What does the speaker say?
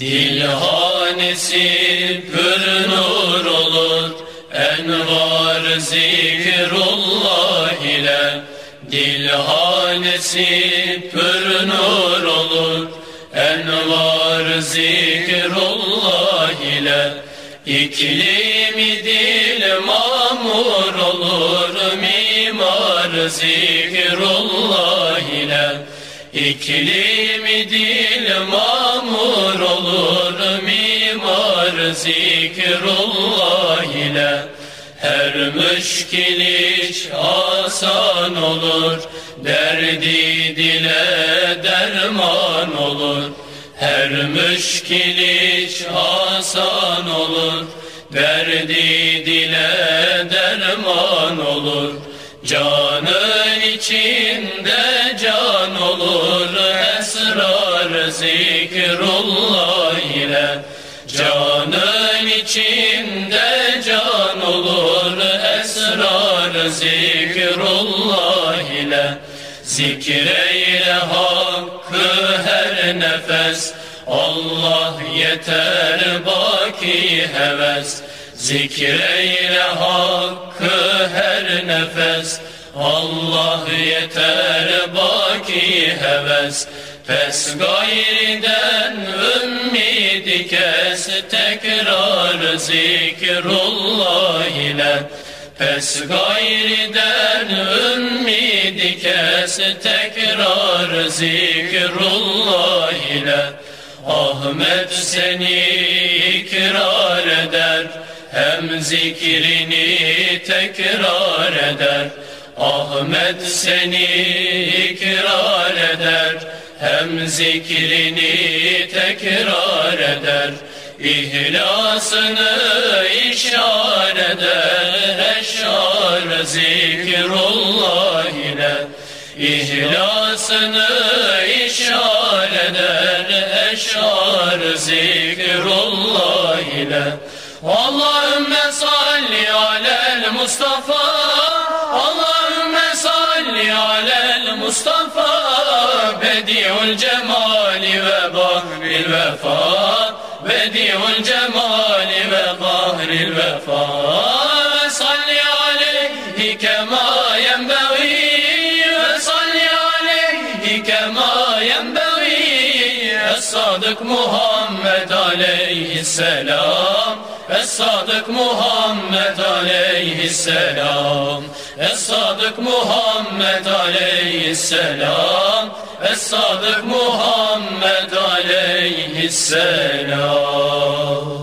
Dilhanesi pür nur olur Envar zikrullah ile. Dilhanesi pür nur olur Envar zikrullah ile. İklimi dil mamur olur Mimar zikrullah ile İklimi dil mamur olur Mimar zikrullah ile. Her müşkil iş asan olur Derdi dile derman olur. Her müşkil iş asan olur Derdi dile derman olur Canın içinde can olur Esrar zikrullah ile. Canın içinde can olur Esrar zikrullah ile. Zikreyle hakkı her nefes Allah yeter baki heves. Zikreyle nefes. Allah yeter baki heves. Pes gayriden ümmidi kes. Tekrar zikrullah ile. Pes gayriden ümmidi kes. Tekrar zikrullah ile. Ahmet seni ikrar eder Hem zikrini tekrar eder. Ahmet seni ikrar eder. Hem zikrini tekrar eder. İhlasını işar eder. Eşar zikrullah ile. İhlasını işar eder. Eşar zikrullah ile Allahümme salli alel Mustafa. Allahümme salli alel Mustafa. Bedi'ül cemali ve bahril vefa. Bedi'ül cemali ve bahril vefa. Ve salli aleyhi kema Es-Sadık Muhammed aleyhisselam. Es-Sadık Muhammed aleyhisselam. Es-Sadık Muhammed aleyhisselam. Es-Sadık Muhammed aleyhisselam